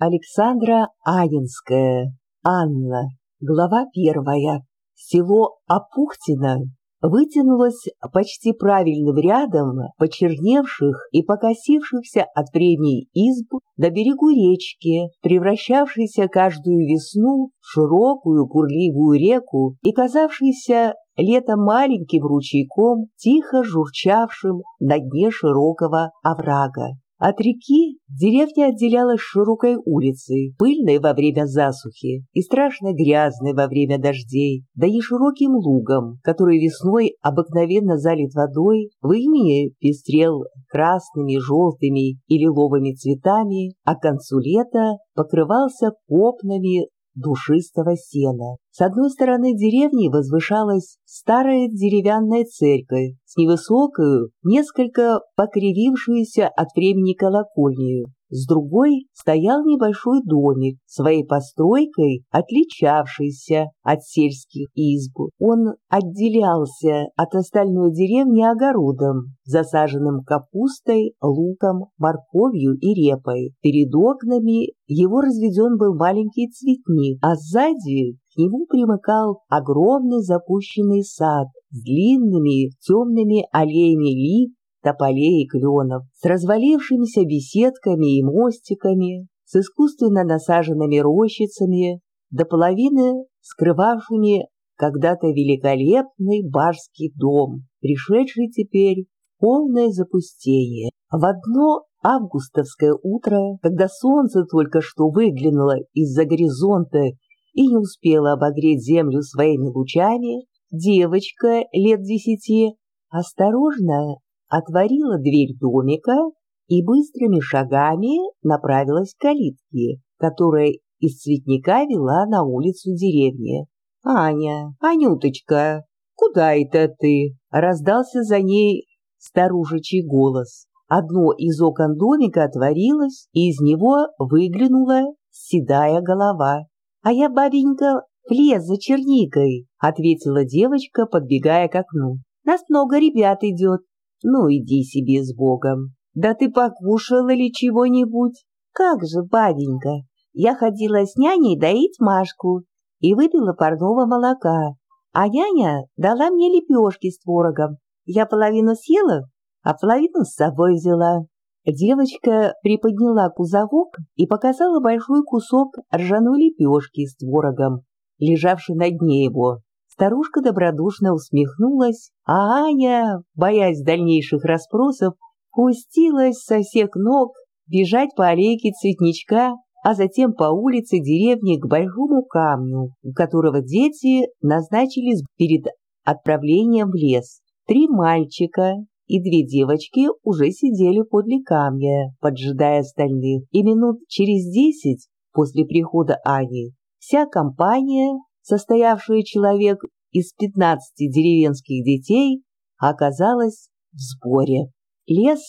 Александра Анинская. Анна. Глава первая. Село Апухтино вытянулось почти правильным рядом почерневших и покосившихся от времени изб до берегу речки, превращавшейся каждую весну в широкую бурливую реку и казавшейся летом маленьким ручейком, тихо журчавшим на дне широкого оврага. От реки деревня отделялась широкой улицей, пыльной во время засухи и страшно грязной во время дождей, да и широким лугом, который весной обыкновенно залит водой, в имене пестрел красными, желтыми и лиловыми цветами, а к концу лета покрывался копнами душистого сена. С одной стороны деревни возвышалась старая деревянная церковь с невысокую, несколько покривившуюся от времени колокольнею, с другой стоял небольшой домик, своей постройкой отличавшийся от сельских изб. Он отделялся от остальной деревни огородом, засаженным капустой, луком, морковью и репой. Перед окнами его разведен был маленький цветник, а сзади к нему примыкал огромный запущенный сад с длинными темными аллеями лип тополей и кленов, с развалившимися беседками и мостиками, с искусственно насаженными рощицами, до половины скрывавшими когда-то великолепный барский дом, пришедший теперь в полное запустение. В одно августовское утро, когда солнце только что выглянуло из-за горизонта и не успело обогреть землю своими лучами, девочка лет десяти осторожно отворила дверь домика и быстрыми шагами направилась к калитке, которая из цветника вела на улицу деревни. «Аня, Анюточка, куда это ты?» — раздался за ней старушечий голос. Одно из окон домика отворилось, и из него выглянула седая голова. «А я, бабенька, в лес за черникой», — ответила девочка, подбегая к окну. «Нас много ребят идет, ну, иди себе с Богом. Да ты покушала ли чего-нибудь? Как же, бабенька, я ходила с няней доить Машку и выпила парного молока, а няня дала мне лепешки с творогом. Я половину съела, а половину с собой взяла. Девочка приподняла кузовок и показала большой кусок ржаной лепешки с творогом, лежавший на дне его. Старушка добродушно усмехнулась, а Аня, боясь дальнейших расспросов, пустилась со всех ног бежать по аллейке цветничка, а затем по улице деревни к большому камню, у которого дети назначились перед отправлением в лес. Три мальчика и две девочки уже сидели подле камня, поджидая остальных, и минут через десять после прихода Ани вся компания состоявшая человек из пятнадцати деревенских детей, оказалась в сборе. Лес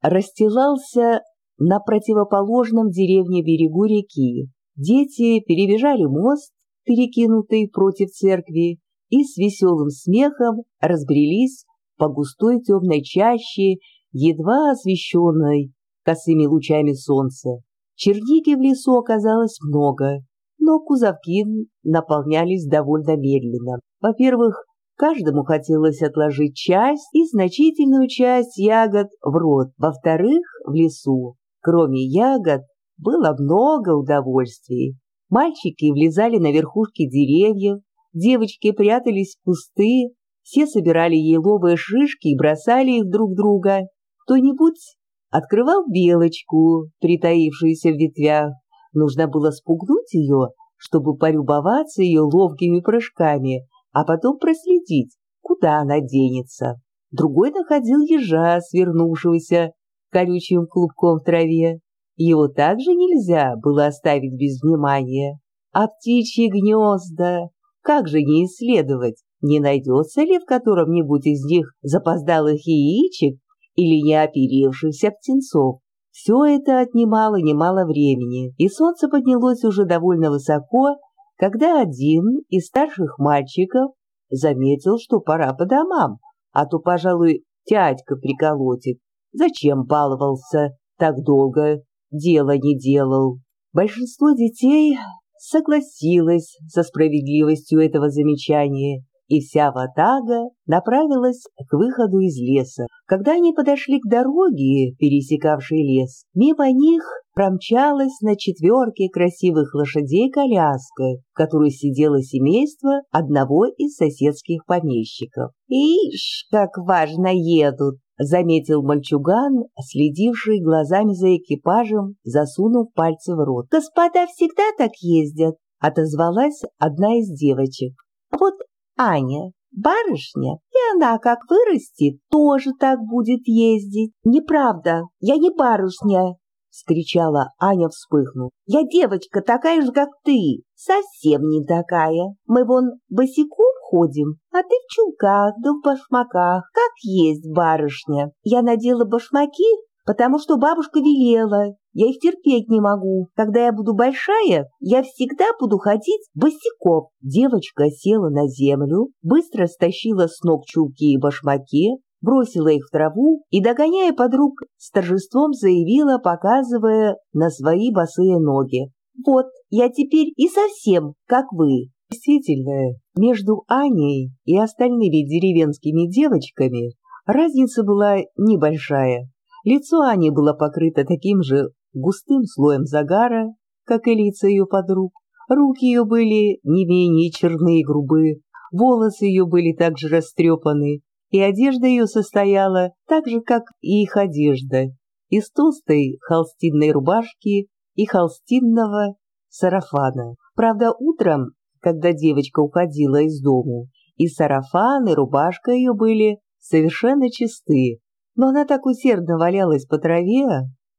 расстилался на противоположном деревне берегу реки. Дети перебежали мост, перекинутый против церкви, и с веселым смехом разбрелись по густой темной чаще, едва освещенной косыми лучами солнца. Черники в лесу оказалось много, но кузовки наполнялись довольно медленно. Во-первых, каждому хотелось отложить часть и значительную часть ягод в рот. Во-вторых, в лесу, кроме ягод, было много удовольствий. Мальчики влезали на верхушки деревьев, девочки прятались в кусты, все собирали еловые шишки и бросали их друг друга. Кто-нибудь открывал белочку, притаившуюся в ветвях, Нужно было спугнуть ее, чтобы полюбоваться ее ловкими прыжками, а потом проследить, куда она денется. Другой находил ежа, свернувшегося колючим клубком в траве. Его также нельзя было оставить без внимания. А птичьи гнезда, как же не исследовать, не найдется ли в котором-нибудь из них запоздалых яичек или неоперившихся птенцов? Все это отнимало немало времени, и солнце поднялось уже довольно высоко, когда один из старших мальчиков заметил, что пора по домам, а то, пожалуй, тядька приколотит. Зачем баловался так долго, дело не делал. Большинство детей согласилось со справедливостью этого замечания и вся ватага направилась к выходу из леса. Когда они подошли к дороге, пересекавшей лес, мимо них промчалась на четверке красивых лошадей коляска, в которой сидело семейство одного из соседских помещиков. «Ишь, как важно едут!» — заметил мальчуган, следивший глазами за экипажем, засунув пальцы в рот. «Господа всегда так ездят!» — отозвалась одна из девочек. «Вот Аня, барышня, и она, как вырастет, тоже так будет ездить. Неправда, я не барышня, — скричала Аня, вспыхнув. «Я девочка, такая же, как ты. Совсем не такая. Мы вон босиком ходим, а ты в чулках да в башмаках, как есть барышня. Я надела башмаки, потому что бабушка велела. Я их терпеть не могу. Когда я буду большая, я всегда буду ходить босиком. Девочка села на землю, быстро стащила с ног чулки и башмаки, бросила их в траву и, догоняя подруг, с торжеством заявила, показывая на свои босые ноги. «Вот, я теперь и совсем, как вы». Действительно, между Аней и остальными деревенскими девочками разница была небольшая. Лицо Ани было покрыто таким же густым слоем загара, как и лица ее подруг. Руки ее были не менее черные и грубые, волосы ее были также растрепаны, и одежда ее состояла так же, как и их одежда, из толстой холстинной рубашки и холстинного сарафана. Правда, утром, когда девочка уходила из дому, и сарафан, и рубашка ее были совершенно чистые, но она так усердно валялась по траве,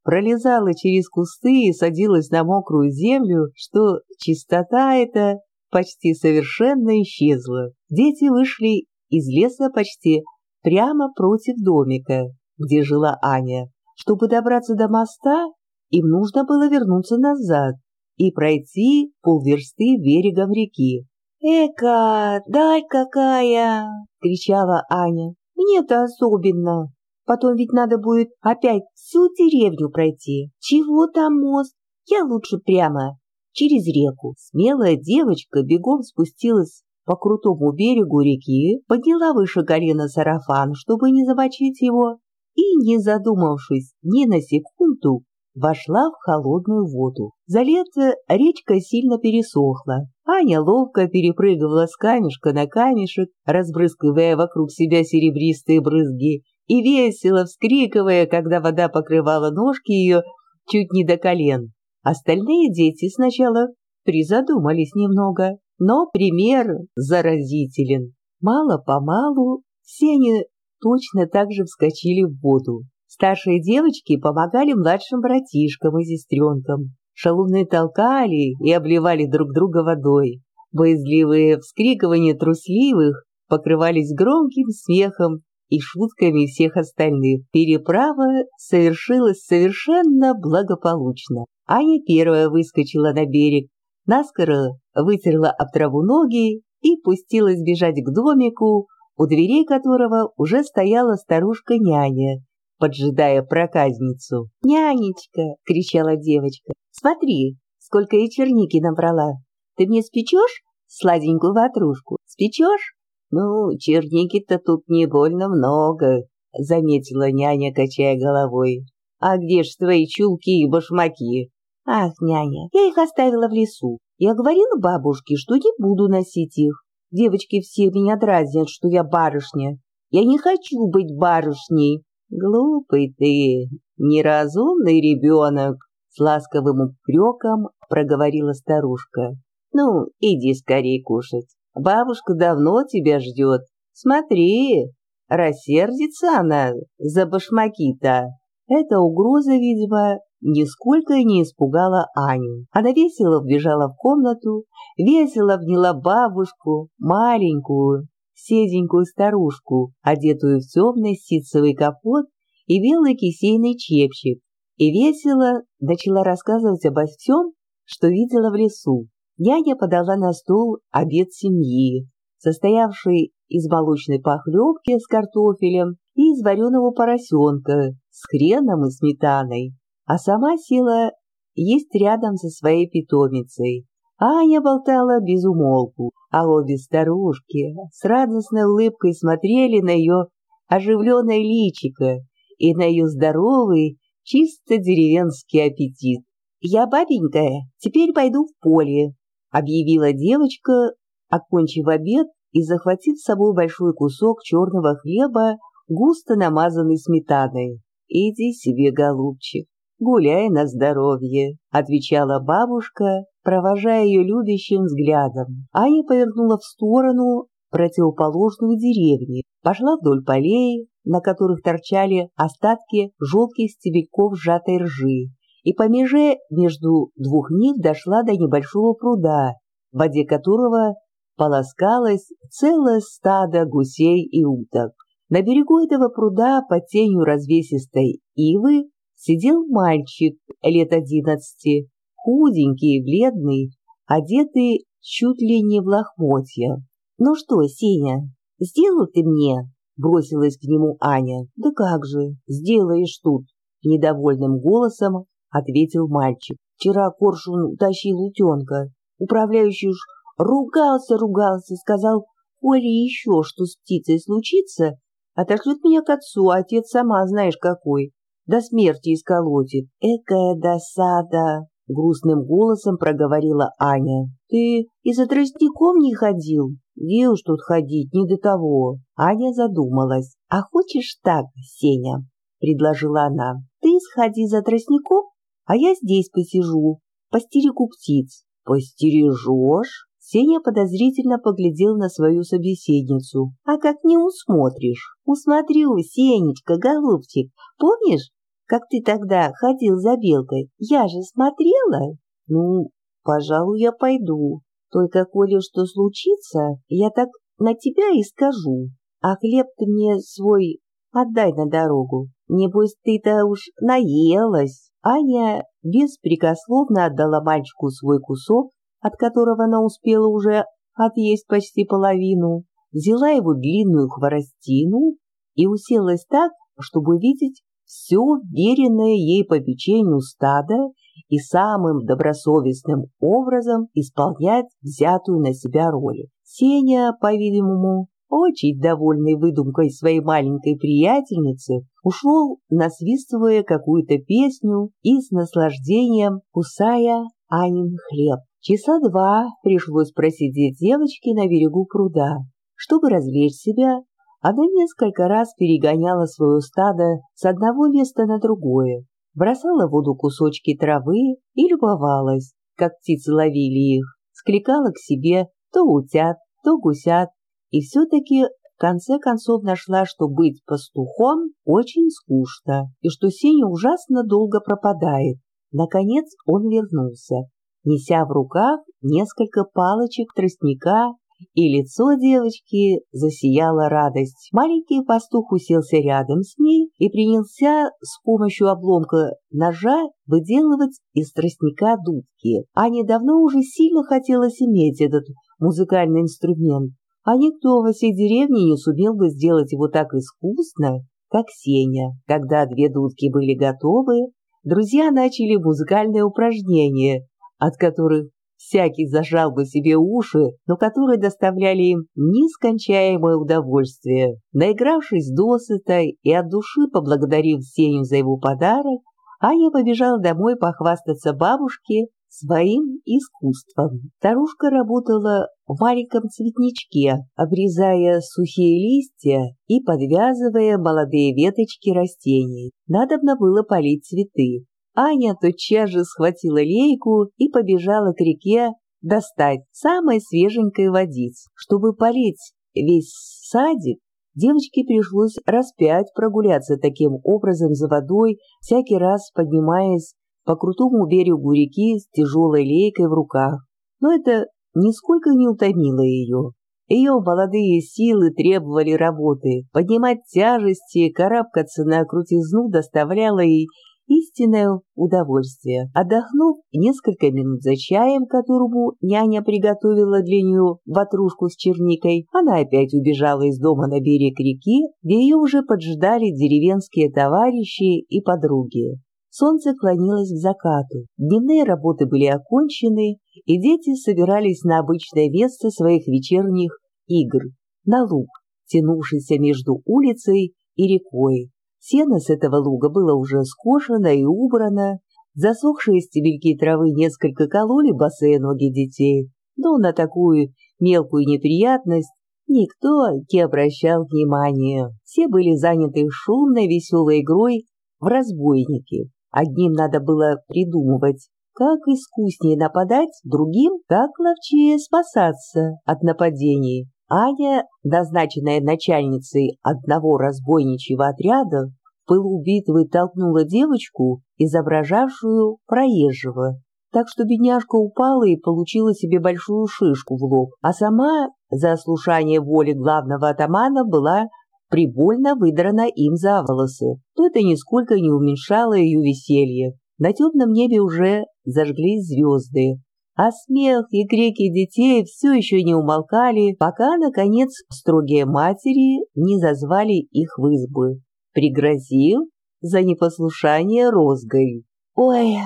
пролезала через кусты и садилась на мокрую землю, что чистота эта почти совершенно исчезла. Дети вышли из леса почти прямо против домика, где жила Аня. Чтобы добраться до моста, им нужно было вернуться назад и пройти полверсты берегом реки. «Эка, даль какая!» — кричала Аня. «Мне-то особенно!» Потом ведь надо будет опять всю деревню пройти. Чего там мост? Я лучше прямо через реку. Смелая девочка бегом спустилась по крутому берегу реки, подняла выше колена сарафан, чтобы не замочить его, и, не задумавшись ни на секунду, вошла в холодную воду. За лето речка сильно пересохла. Аня ловко перепрыгивала с камешка на камешек, разбрызгивая вокруг себя серебристые брызги, и весело вскрикивая, когда вода покрывала ножки ее чуть не до колен. Остальные дети сначала призадумались немного, но пример заразителен. Мало-помалу все они точно так же вскочили в воду. Старшие девочки помогали младшим братишкам и сестренкам. Шалуны толкали и обливали друг друга водой. Боязливые вскрикивания трусливых покрывались громким смехом и шутками всех остальных. Переправа совершилась совершенно благополучно. Аня первая выскочила на берег, наскоро вытерла об траву ноги и пустилась бежать к домику, у дверей которого уже стояла старушка-няня, поджидая проказницу. «Нянечка!» — кричала девочка. «Смотри, сколько я черники набрала! Ты мне спечешь сладенькую ватрушку? Спечешь?» «Ну, черники-то тут не больно много», — заметила няня, качая головой. «А где ж твои чулки и башмаки?» «Ах, няня, я их оставила в лесу. Я говорила бабушке, что не буду носить их. Девочки все меня дразнят, что я барышня. Я не хочу быть барышней». «Глупый ты, неразумный ребенок», — с ласковым упреком проговорила старушка. «Ну, иди скорее кушать». Бабушка давно тебя ждет. Смотри, рассердится она за башмаки-то. Эта угроза, видимо, нисколько не испугала Аню. Она весело вбежала в комнату, весело обняла бабушку, маленькую, седенькую старушку, одетую в темный ситцевый капот и белый кисейный чепчик, и весело начала рассказывать обо всем, что видела в лесу. Няня подала на стол обед семьи, состоявший из молочной похлебки с картофелем и из вареного поросенка с хреном и сметаной, а сама села есть рядом со своей питомицей. Аня болтала без умолку, а обе старушки с радостной улыбкой смотрели на ее оживленное личико и на ее здоровый, чисто деревенский аппетит. «Я бабенькая, теперь пойду в поле», — объявила девочка, окончив обед и захватив с собой большой кусок черного хлеба, густо намазанный сметаной. «Иди себе, голубчик, гуляй на здоровье», — отвечала бабушка, провожая ее любящим взглядом. Аня повернула в сторону противоположную деревни, пошла вдоль полей, на которых торчали остатки желтых стебельков сжатой ржи, и по меже между двух них дошла до небольшого пруда, в воде которого полоскалось целое стадо гусей и уток. На берегу этого пруда под тенью развесистой ивы сидел мальчик лет одиннадцати, худенький и бледный, одетый чуть ли не в лохмотья. «Ну что, Сеня, сделал ты мне?» — бросилась к нему Аня. «Да как же, сделаешь тут!» — недовольным голосом ответил мальчик. «Вчера Коршун утащил утенка. Управляющий уж ругался-ругался, сказал, коли еще что с птицей случится, отошлет меня к отцу, а отец сама знаешь какой, до смерти исколотит. Экая досада!» — грустным голосом проговорила Аня. «Ты и за тростником не ходил?» «Где уж тут ходить, не до того». Аня задумалась. «А хочешь так, Сеня?» — предложила она. «Ты сходи за тростником, а я здесь посижу, постерегу птиц». «Постережешь?» Сеня подозрительно поглядел на свою собеседницу. «А как не усмотришь?» «Усмотрю, Сенечка, голубчик. Помнишь, как ты тогда ходил за белкой? Я же смотрела». «Ну, пожалуй, я пойду. Только, коли что случится, я так на тебя и скажу. А хлеб ты мне свой отдай на дорогу. Небось, ты-то уж наелась». Аня беспрекословно отдала мальчику свой кусок, от которого она успела уже отъесть почти половину, взяла его длинную хворостину и уселась так, чтобы видеть все веренное ей по печенью стада и самым добросовестным образом исполнять взятую на себя роль. Сеня, по-видимому, очень довольный выдумкой своей маленькой приятельницы, ушел, насвистывая какую-то песню и с наслаждением кусая Анин хлеб. Часа два пришлось просидеть девочке на берегу пруда. Чтобы развлечь себя, она несколько раз перегоняла свое стадо с одного места на другое, бросала в воду кусочки травы и любовалась, как птицы ловили их, скликала к себе то утят, то гусят, и все-таки в конце концов нашла, что быть пастухом очень скучно, и что Сеня ужасно долго пропадает. Наконец он вернулся, неся в руках несколько палочек тростника и лицо девочки засияла радость. Маленький пастух уселся рядом с ней и принялся с помощью обломка ножа выделывать из тростника дудки. Ане давно уже сильно хотелось иметь этот музыкальный инструмент, а никто во всей деревне не сумел бы сделать его так искусно, как Сеня. Когда две дудки были готовы, друзья начали музыкальное упражнение, от которых всякий зажал бы себе уши, но которые доставляли им нескончаемое удовольствие. Наигравшись досыта и от души поблагодарив Сеню за его подарок, Аня побежала домой похвастаться бабушке своим искусством. Старушка работала в маленьком цветничке, обрезая сухие листья и подвязывая молодые веточки растений. Надобно было полить цветы. Аня тотчас же схватила лейку и побежала к реке достать самой свеженькой водиц. Чтобы полить весь садик, девочке пришлось раз пять прогуляться таким образом за водой, всякий раз поднимаясь по крутому берегу реки с тяжелой лейкой в руках. Но это нисколько не утомило ее. Ее молодые силы требовали работы. Поднимать тяжести, карабкаться на крутизну доставляло ей истинное удовольствие. Отдохнув несколько минут за чаем, которому няня приготовила для нее ватрушку с черникой, она опять убежала из дома на берег реки, где ее уже поджидали деревенские товарищи и подруги. Солнце клонилось к закату, дневные работы были окончены, и дети собирались на обычное место своих вечерних игр, на луг, тянувшийся между улицей и рекой. Сено с этого луга было уже скошено и убрано, засохшие стебельки травы несколько кололи босые ноги детей, но на такую мелкую неприятность никто не обращал внимания. Все были заняты шумной веселой игрой в разбойники. Одним надо было придумывать, как искуснее нападать, другим, как ловчее спасаться от нападений. Аня, назначенная начальницей одного разбойничьего отряда, в пылу битвы толкнула девочку, изображавшую проезжего, так что бедняжка упала и получила себе большую шишку в лоб, а сама за ослушание воли главного атамана была прибольно выдрана им за волосы, то это нисколько не уменьшало ее веселье. На темном небе уже зажглись звезды, а смех и крики детей все еще не умолкали, пока, наконец, строгие матери не зазвали их в избы, пригрозив за непослушание розгой. «Ой,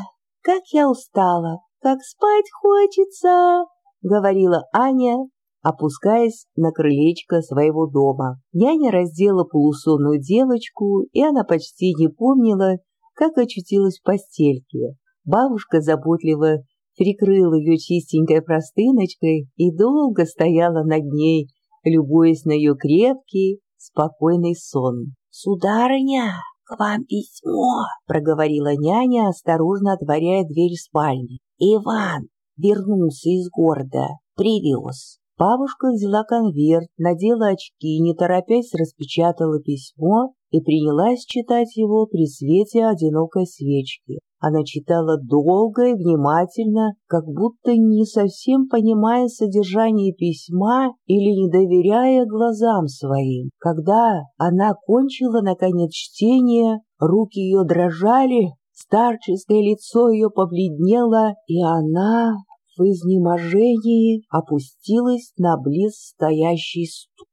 как я устала, как спать хочется!» — говорила Аня, опускаясь на крылечко своего дома. Няня раздела полусонную девочку, и она почти не помнила, как очутилась в постельке. Бабушка заботливо прикрыла ее чистенькой простыночкой и долго стояла над ней, любуясь на ее крепкий, спокойный сон. «Сударыня, к вам письмо!» — проговорила няня, осторожно отворяя дверь спальни. «Иван вернулся из города, привез. Бабушка взяла конверт, надела очки, не торопясь распечатала письмо и принялась читать его при свете одинокой свечки. Она читала долго и внимательно, как будто не совсем понимая содержание письма или не доверяя глазам своим. Когда она кончила, наконец, чтение, руки ее дрожали, старческое лицо ее побледнело, и она в изнеможении опустилась на близ стоящий стул.